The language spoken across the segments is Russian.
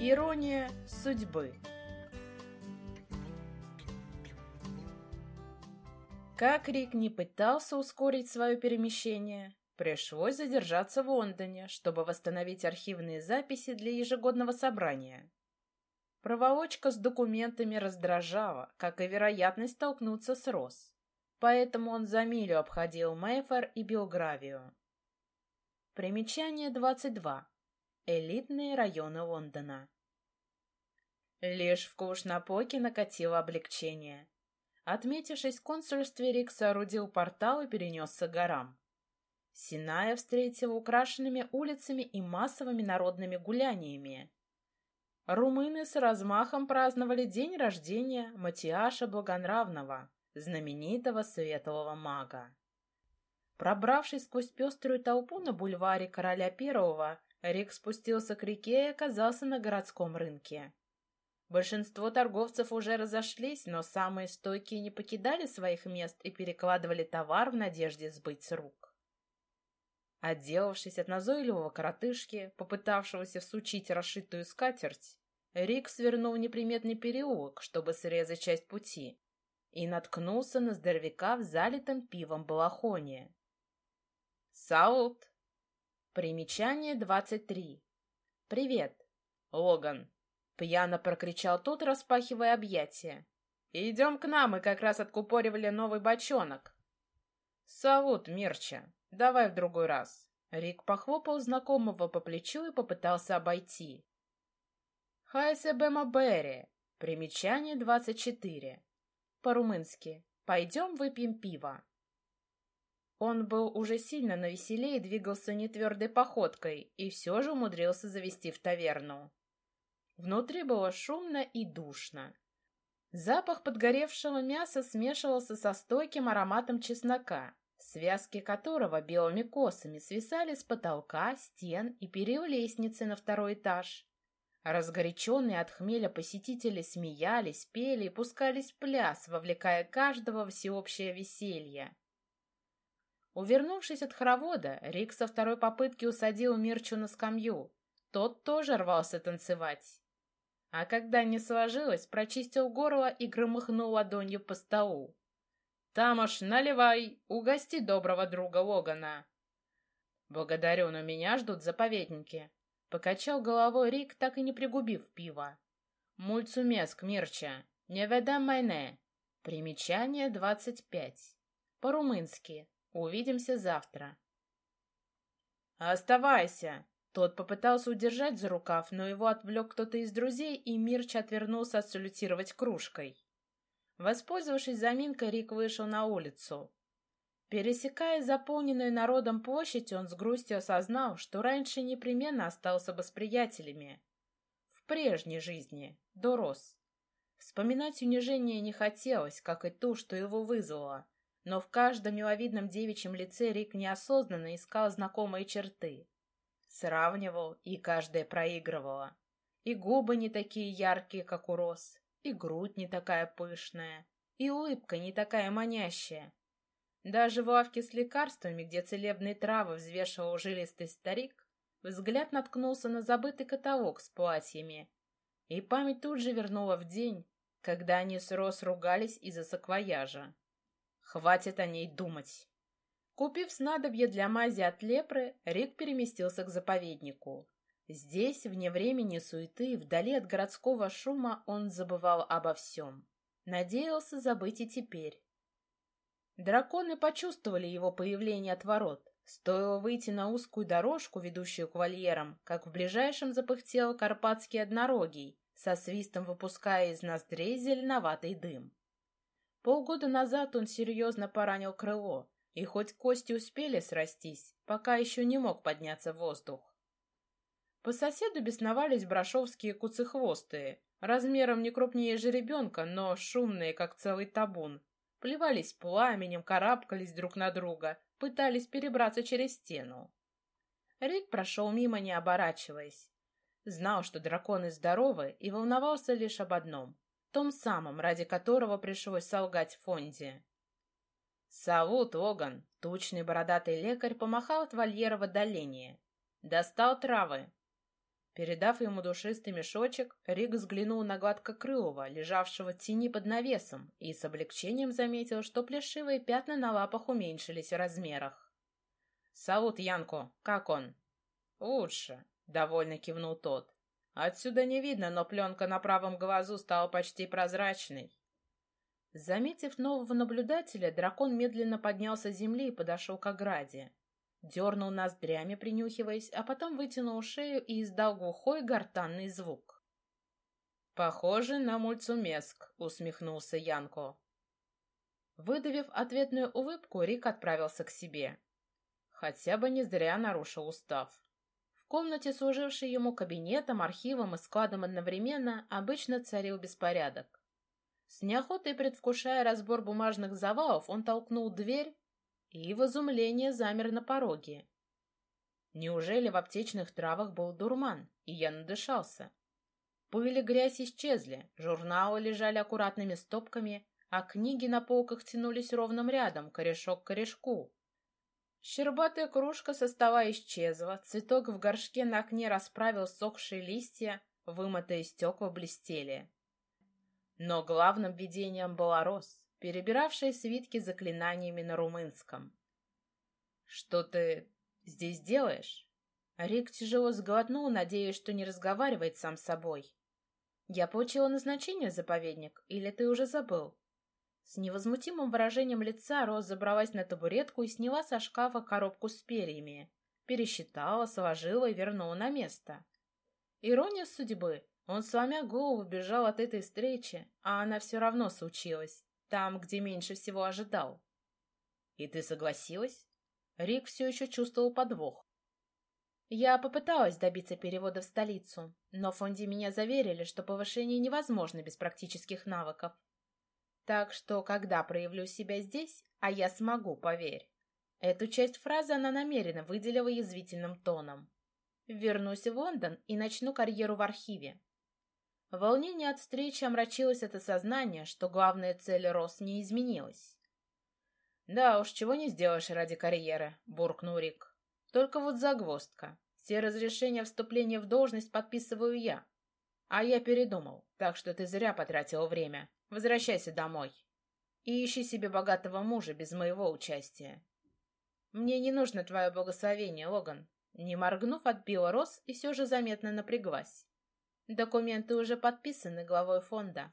Ирония судьбы. Как Рик не пытался ускорить свое перемещение, пришлось задержаться в Лондоне, чтобы восстановить архивные записи для ежегодного собрания. Проволочка с документами раздражала, как и вероятность столкнуться с Росс, поэтому он за милю обходил Мэйфор и Белгравию. Примечание 22. Элитные районы Лондона. Лишь в Клушнапоке накатило облегчение. Отметившись в консульстве, Рик соорудил портал и перенесся к горам. Синая встретила украшенными улицами и массовыми народными гуляниями. Румыны с размахом праздновали день рождения Матиаша Благонравного, знаменитого светлого мага. Пробравшись сквозь пеструю толпу на бульваре Короля Первого, Рик спустился к реке и оказался на городском рынке. Большинство торговцев уже разошлись, но самые стойкие не покидали своих мест и перекладывали товар в надежде сбыть с рук. Отделавшись от назойливого коротышки, попытавшегося всучить расшитую скатерть, Рик свернул неприметный переулок, чтобы срезать часть пути, и наткнулся на здоровяка в залитом пивом балахоне. «Саут!» Примечание 23. «Привет, Логан!» Пьяно прокричал тот, распахивая объятия. «Идем к нам, мы как раз откупоривали новый бочонок». «Салут, Мирча, давай в другой раз». Рик похлопал знакомого по плечу и попытался обойти. «Хайсебема Берри». Примечание 24. По-румынски. «Пойдем выпьем пиво». Он был уже сильно навеселее и двигался нетвердой походкой, и все же умудрился завести в таверну. Внутри было шумно и душно. Запах подгоревшего мяса смешивался со стойким ароматом чеснока, связки которого белыми косами свисали с потолка, стен и перил лестницы на второй этаж. Разгоряченные от хмеля посетители смеялись, пели и пускались в пляс, вовлекая каждого в всеобщее веселье. Увернувшись от хоровода, Рик со второй попытки усадил Мирчу на скамью. Тот тоже рвался танцевать. А когда не сложилось, прочистил горло и громыхнул ладонью по столу. «Тамаш, наливай! Угости доброго друга Логана!» «Благодарю, но меня ждут заповедники!» Покачал головой Рик, так и не пригубив пива. «Мульцумеск, Мирча! Не ведам майне!» Примечание двадцать пять. По-румынски. Увидимся завтра. «Оставайся!» Тот попытался удержать за рукав, но его отвлек кто-то из друзей, и Мирч отвернулся отсалютировать кружкой. Воспользовавшись заминкой, Рик вышел на улицу. Пересекая заполненную народом площадь, он с грустью осознал, что раньше непременно остался бы с приятелями. В прежней жизни, до рос. Вспоминать унижение не хотелось, как и ту, что его вызвало, но в каждом миловидном девичьем лице Рик неосознанно искал знакомые черты. Сравнивал, и каждая проигрывала. И губы не такие яркие, как у роз, и грудь не такая пышная, и улыбка не такая манящая. Даже в лавке с лекарствами, где целебные травы взвешивал жилистый старик, взгляд наткнулся на забытый каталог с платьями, и память тут же вернула в день, когда они с Рос ругались из-за саквояжа. Хватит о ней думать. Купив снадобье для мази от лепры, Рик переместился к заповеднику. Здесь, вне времени суеты, вдали от городского шума, он забывал обо всем. Надеялся забыть и теперь. Драконы почувствовали его появление от ворот. Стоило выйти на узкую дорожку, ведущую к вольерам, как в ближайшем запыхтел карпатский однорогий, со свистом выпуская из ноздрей зеленоватый дым. Полгода назад он серьезно поранил крыло, и хоть кости успели срастись, пока еще не мог подняться в воздух. По соседу бесновались брошовские куцехвостые, размером не крупнее жеребенка, но шумные, как целый табун. Плевались пламенем, карабкались друг на друга, пытались перебраться через стену. Рик прошел мимо, не оборачиваясь. Знал, что драконы здоровы, и волновался лишь об одном — том самом, ради которого пришлось солгать Фонде. «Савут, Оган!» — тучный бородатый лекарь помахал от вольера в отдалении. «Достал травы». Передав ему душистый мешочек, Рик взглянул на гладкокрылого, лежавшего в тени под навесом, и с облегчением заметил, что плешивые пятна на лапах уменьшились в размерах. «Салут, Янко! Как он?» «Лучше», — довольно кивнул тот. «Отсюда не видно, но пленка на правом глазу стала почти прозрачной». Заметив нового наблюдателя, дракон медленно поднялся с земли и подошел к ограде. Дернул ноздрями, принюхиваясь, а потом вытянул шею и издал глухой гортанный звук. «Похоже на мульцумеск», — усмехнулся Янко. Выдавив ответную улыбку, Рик отправился к себе. Хотя бы не зря нарушил устав. Комнате, служившей ему кабинетом, архивом и складом одновременно, обычно царил беспорядок. С неохотой предвкушая разбор бумажных завалов, он толкнул дверь и в изумлении замер на пороге. Неужели в аптечных травах был дурман, и я надышался? Пыль и грязь исчезли, журналы лежали аккуратными стопками, а книги на полках тянулись ровным рядом, корешок к корешку. Щербатая кружка со стола исчезла, цветок в горшке на окне расправил сохшие листья, вымытые стекла блестели. Но главным видением была роз перебиравшая свитки заклинаниями на румынском. «Что ты здесь делаешь?» Рик тяжело сглотнул, надеясь, что не разговаривает сам с собой. «Я получила назначение, заповедник, или ты уже забыл?» С невозмутимым выражением лица Роз забралась на табуретку и сняла со шкафа коробку с перьями. Пересчитала, сложила и вернула на место. Ирония судьбы. Он, сломя голову, бежал от этой встречи, а она все равно случилась. Там, где меньше всего ожидал. И ты согласилась? Рик все еще чувствовал подвох. Я попыталась добиться перевода в столицу, но в фонде меня заверили, что повышение невозможно без практических навыков. Так что, когда проявлю себя здесь, а я смогу, поверь. Эту часть фразы она намеренно выделила язвительным тоном. Вернусь в Лондон и начну карьеру в архиве. Волнение от встречи омрачилось от осознания, что главная цель Рос не изменилась. «Да уж, чего не сделаешь ради карьеры», — буркнул Рик. «Только вот загвоздка. Все разрешения вступления в должность подписываю я. А я передумал, так что ты зря потратил время. Возвращайся домой. И ищи себе богатого мужа без моего участия. Мне не нужно твое благословение, Логан». Не моргнув, отбила Рос и все же заметно напряглась. Документы уже подписаны главой фонда.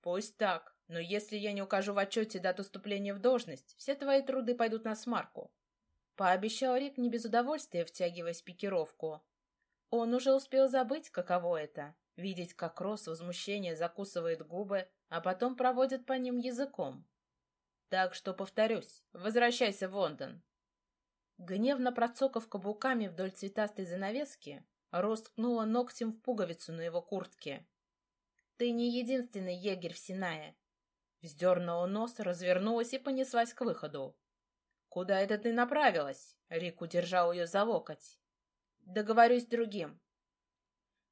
Пусть так, но если я не укажу в отчете дату вступления в должность, все твои труды пойдут на смарку. Пообещал Рик не без удовольствия, втягиваясь в пикировку. Он уже успел забыть, каково это — видеть, как Рос возмущение закусывает губы, а потом проводит по ним языком. Так что, повторюсь, возвращайся в Лондон. Гневно процокав каблуками вдоль цветастой занавески, Рос ткнула ногтем в пуговицу на его куртке. «Ты не единственный егерь в Синае!» Вздернула нос, развернулась и понеслась к выходу. «Куда это ты направилась?» Рик удержал ее за локоть. «Договорюсь с другим».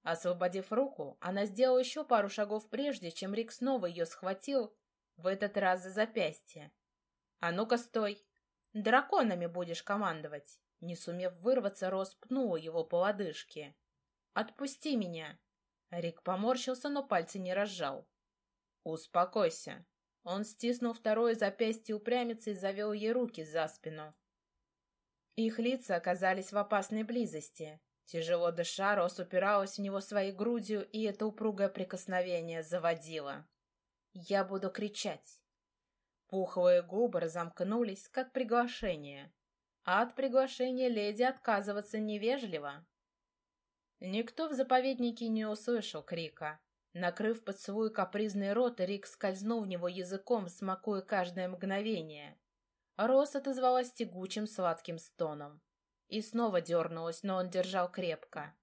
Освободив руку, она сделала еще пару шагов прежде, чем Рик снова ее схватил, в этот раз за запястье. «А ну-ка, стой! Драконами будешь командовать!» Не сумев вырваться, Рос пнула его по лодыжке. «Отпусти меня!» Рик поморщился, но пальцы не разжал. «Успокойся!» Он стиснул второе запястье упрямицы и завел ей руки за спину. Их лица оказались в опасной близости. Тяжело дыша, Рос упиралась в него своей грудью, и это упругое прикосновение заводило. «Я буду кричать!» Пухлые губы разомкнулись, как приглашение а от приглашения леди отказываться невежливо. Никто в заповеднике не услышал крика. Накрыв поцелуй капризный рот, Рик скользнул в него языком, смакуя каждое мгновение. Рос отозвалась тягучим сладким стоном. И снова дернулась, но он держал крепко.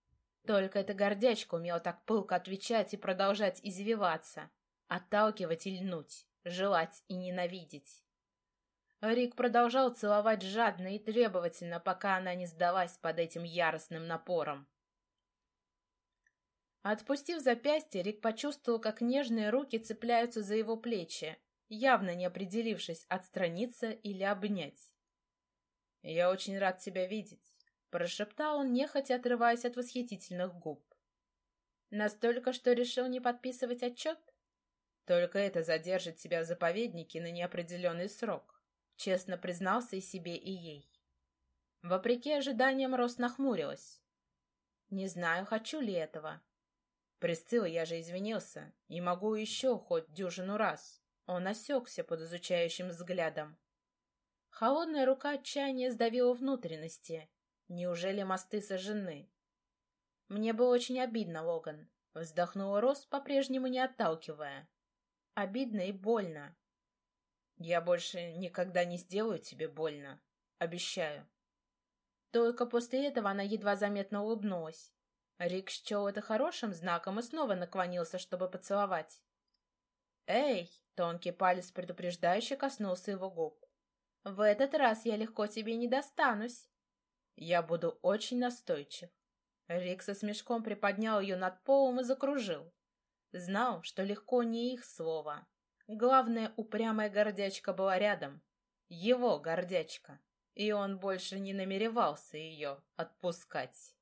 Только эта гордячка умела так пылко отвечать и продолжать извиваться, отталкивать и льнуть, желать и ненавидеть. Рик продолжал целовать жадно и требовательно, пока она не сдалась под этим яростным напором. Отпустив запястье, Рик почувствовал, как нежные руки цепляются за его плечи, явно не определившись, отстраниться или обнять. «Я очень рад тебя видеть». Прошептал он, нехотя отрываясь от восхитительных губ. Настолько, что решил не подписывать отчет? Только это задержит тебя в заповеднике на неопределенный срок. Честно признался и себе, и ей. Вопреки ожиданиям, Рос нахмурилась. Не знаю, хочу ли этого. Присцилла, я же извинился. Не могу еще хоть дюжину раз. Он осекся под изучающим взглядом. Холодная рука отчаяния сдавила внутренности. Неужели мосты сожжены? Мне было очень обидно, Логан. Вздохнула Рос, по-прежнему не отталкивая. Обидно и больно. Я больше никогда не сделаю тебе больно. Обещаю. Только после этого она едва заметно улыбнулась. Рик счел это хорошим знаком и снова наклонился, чтобы поцеловать. «Эй!» — тонкий палец предупреждающе коснулся его губ. «В этот раз я легко тебе не достанусь. Я буду очень настойчив». Рик со смешком приподнял ее над полом и закружил. Знал, что легко не их слово. Главное, упрямая гордячка была рядом. Его гордячка. И он больше не намеревался ее отпускать.